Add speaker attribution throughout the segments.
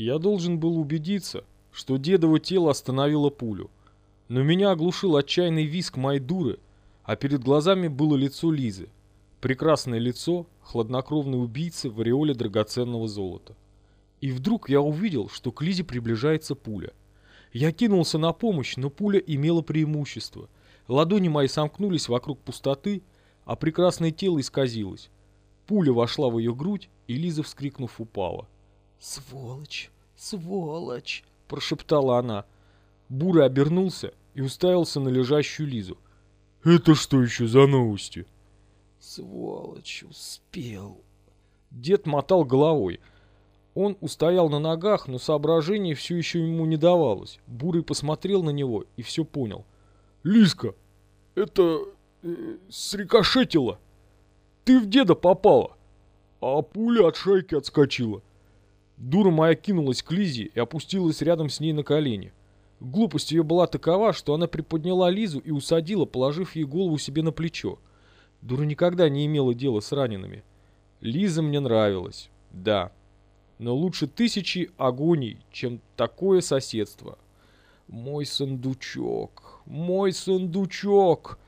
Speaker 1: Я должен был убедиться, что дедово тело остановило пулю. Но меня оглушил отчаянный визг моей дуры, а перед глазами было лицо Лизы. Прекрасное лицо хладнокровной убийцы в ореоле драгоценного золота. И вдруг я увидел, что к Лизе приближается пуля. Я кинулся на помощь, но пуля имела преимущество. Ладони мои сомкнулись вокруг пустоты, а прекрасное тело исказилось. Пуля вошла в ее грудь, и Лиза, вскрикнув, упала.
Speaker 2: «Сволочь! Сволочь!»
Speaker 1: – прошептала она. Бурый обернулся и уставился на лежащую Лизу. «Это что еще за новости?»
Speaker 2: «Сволочь, успел!»
Speaker 1: Дед мотал головой. Он устоял на ногах, но соображение все еще ему не давалось. Бурый посмотрел на него и все понял. «Лизка, это... Э, срикошетило. Ты в деда попала, а пуля от шайки отскочила. Дура моя кинулась к Лизе и опустилась рядом с ней на колени. Глупость ее была такова, что она приподняла Лизу и усадила, положив ей голову себе на плечо. Дура никогда не имела дела с ранеными. Лиза мне нравилась, да. Но лучше тысячи агоний, чем такое соседство. Мой сундучок, мой сундучок.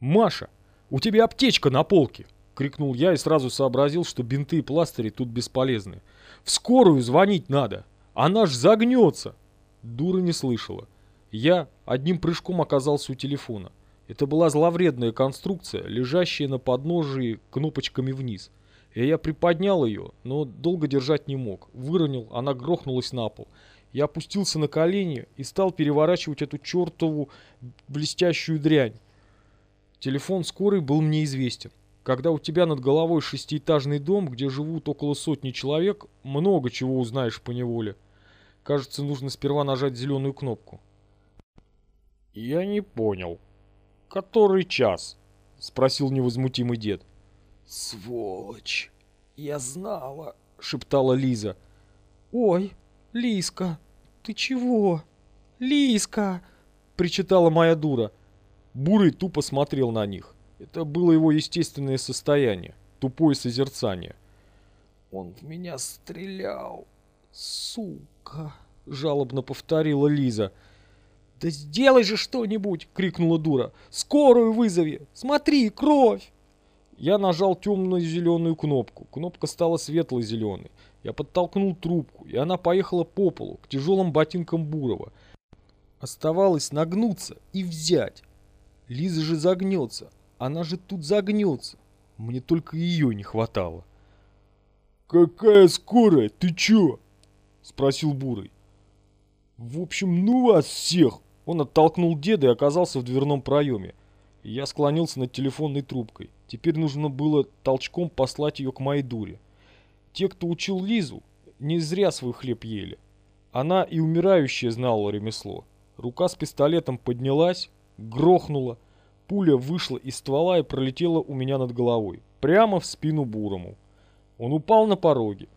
Speaker 1: Маша, у тебя аптечка на полке крикнул я и сразу сообразил, что бинты и пластыри тут бесполезны. «В скорую звонить надо! Она ж загнется!» Дура не слышала. Я одним прыжком оказался у телефона. Это была зловредная конструкция, лежащая на подножии кнопочками вниз. И я приподнял ее, но долго держать не мог. Выронил, она грохнулась на пол. Я опустился на колени и стал переворачивать эту чертову блестящую дрянь. Телефон скорой был мне известен. Когда у тебя над головой шестиэтажный дом, где живут около сотни человек, много чего узнаешь по неволе. Кажется, нужно сперва нажать зеленую кнопку. Я не понял. Который час? Спросил невозмутимый дед.
Speaker 2: Сволочь! Я знала,
Speaker 1: шептала Лиза.
Speaker 2: Ой, Лиска, ты чего? Лиска!
Speaker 1: Причитала моя дура. Бурый тупо смотрел на них. Это было его естественное состояние, тупое созерцание.
Speaker 2: «Он в меня стрелял, сука!»
Speaker 1: — жалобно повторила Лиза.
Speaker 2: «Да сделай же что-нибудь!» — крикнула дура. «Скорую вызови! Смотри, кровь!»
Speaker 1: Я нажал темную зеленую кнопку. Кнопка стала светло-зеленой. Я подтолкнул трубку, и она поехала по полу, к тяжелым ботинкам Бурова. Оставалось нагнуться и взять. Лиза же загнется, она же тут загнется. Мне только ее не хватало. «Какая скорая? Ты чё?» Спросил Бурый. «В общем, ну вас всех!» Он оттолкнул деда и оказался в дверном проеме. Я склонился над телефонной трубкой. Теперь нужно было толчком послать ее к моей дуре. Те, кто учил Лизу, не зря свой хлеб ели. Она и умирающая знала ремесло. Рука с пистолетом поднялась, грохнула, Пуля вышла из ствола и пролетела у меня над головой, прямо в спину Бурому. Он упал на пороге.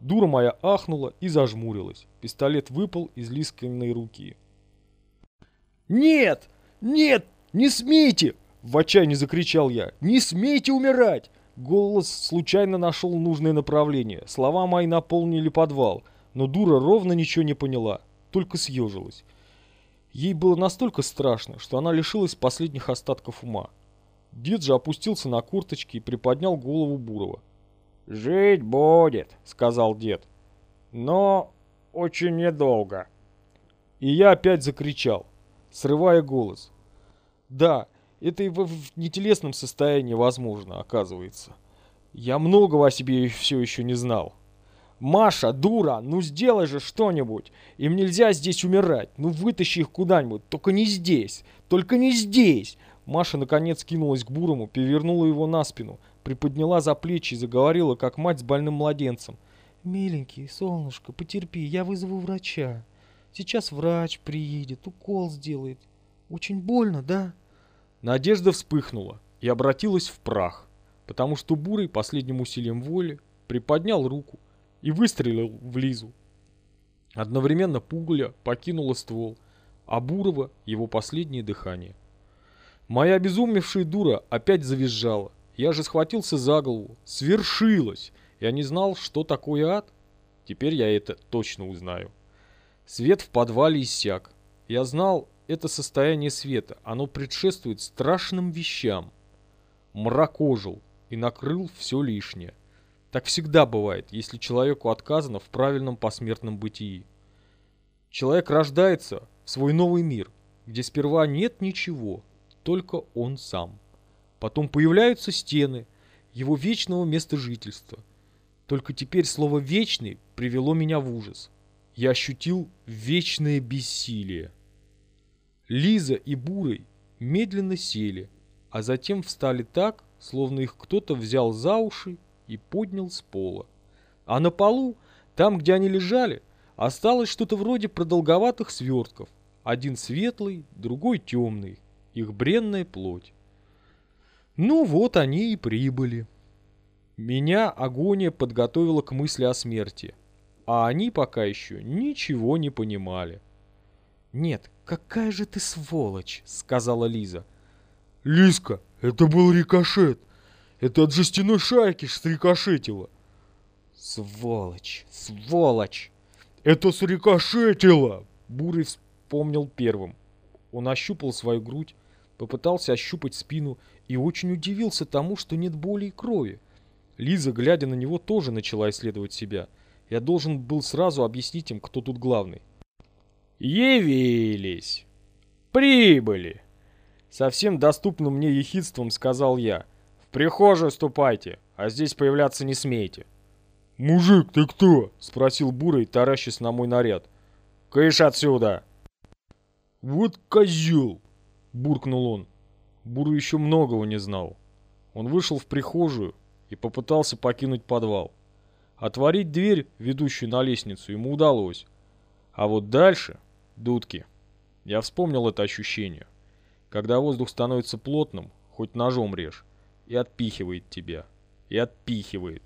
Speaker 1: Дура моя ахнула и зажмурилась. Пистолет выпал из Лискиной руки. «Нет! Нет! Не смейте!» В отчаянии закричал я. «Не смейте умирать!» Голос случайно нашел нужное направление. Слова мои наполнили подвал. Но дура ровно ничего не поняла, только съежилась. Ей было настолько страшно, что она лишилась последних остатков ума. Дед же опустился на курточки и приподнял голову Бурова. «Жить будет», — сказал дед. «Но очень недолго». И я опять закричал, срывая голос. «Да, это и в, в нетелесном состоянии возможно, оказывается. Я многого о себе все еще не знал». «Маша, дура, ну сделай же что-нибудь! Им нельзя здесь умирать! Ну вытащи их куда-нибудь, только не здесь! Только не здесь!» Маша наконец кинулась к Бурому, перевернула его на спину, приподняла за плечи и заговорила, как мать с больным младенцем.
Speaker 2: «Миленький, солнышко, потерпи, я вызову врача. Сейчас врач приедет, укол сделает. Очень больно, да?»
Speaker 1: Надежда вспыхнула и обратилась в прах, потому что Бурый последним усилием воли приподнял руку, и выстрелил в Лизу. Одновременно пуля покинула ствол, а Бурова его последнее дыхание. Моя обезумевшая дура опять завизжала. Я же схватился за голову. Свершилось! Я не знал, что такое ад. Теперь я это точно узнаю. Свет в подвале иссяк. Я знал это состояние света. Оно предшествует страшным вещам. Мрак ожил и накрыл все лишнее. Так всегда бывает, если человеку отказано в правильном посмертном бытии. Человек рождается в свой новый мир, где сперва нет ничего, только он сам. Потом появляются стены его вечного места жительства. Только теперь слово «вечный» привело меня в ужас. Я ощутил вечное бессилие. Лиза и Бурый медленно сели, а затем встали так, словно их кто-то взял за уши и поднял с пола. А на полу, там, где они лежали, осталось что-то вроде продолговатых свертков. Один светлый, другой темный, их бренная плоть. Ну вот они и прибыли. Меня агония подготовила к мысли о смерти, а они пока еще ничего не понимали.
Speaker 2: «Нет, какая же ты сволочь!» — сказала Лиза.
Speaker 1: «Лизка, это был рикошет! Это от жестяной шайки срикошетило!»
Speaker 2: «Сволочь! Сволочь!»
Speaker 1: «Это срикошетило!» Бурый вспомнил первым. Он ощупал свою грудь, попытался ощупать спину и очень удивился тому, что нет боли и крови. Лиза, глядя на него, тоже начала исследовать себя. Я должен был сразу объяснить им, кто тут главный. «Явились! Прибыли!» Совсем доступным мне ехидством сказал я. «В прихожую ступайте, а здесь появляться не смейте». «Мужик, ты кто?» — спросил Бурый, таращась на мой наряд. «Кыш отсюда!» «Вот козел!» — буркнул он. Бурый еще многого не знал. Он вышел в прихожую и попытался покинуть подвал. Отворить дверь, ведущую на лестницу, ему удалось. А вот дальше — дудки. Я вспомнил это ощущение. Когда воздух становится плотным, хоть ножом режь, и отпихивает тебя. И отпихивает.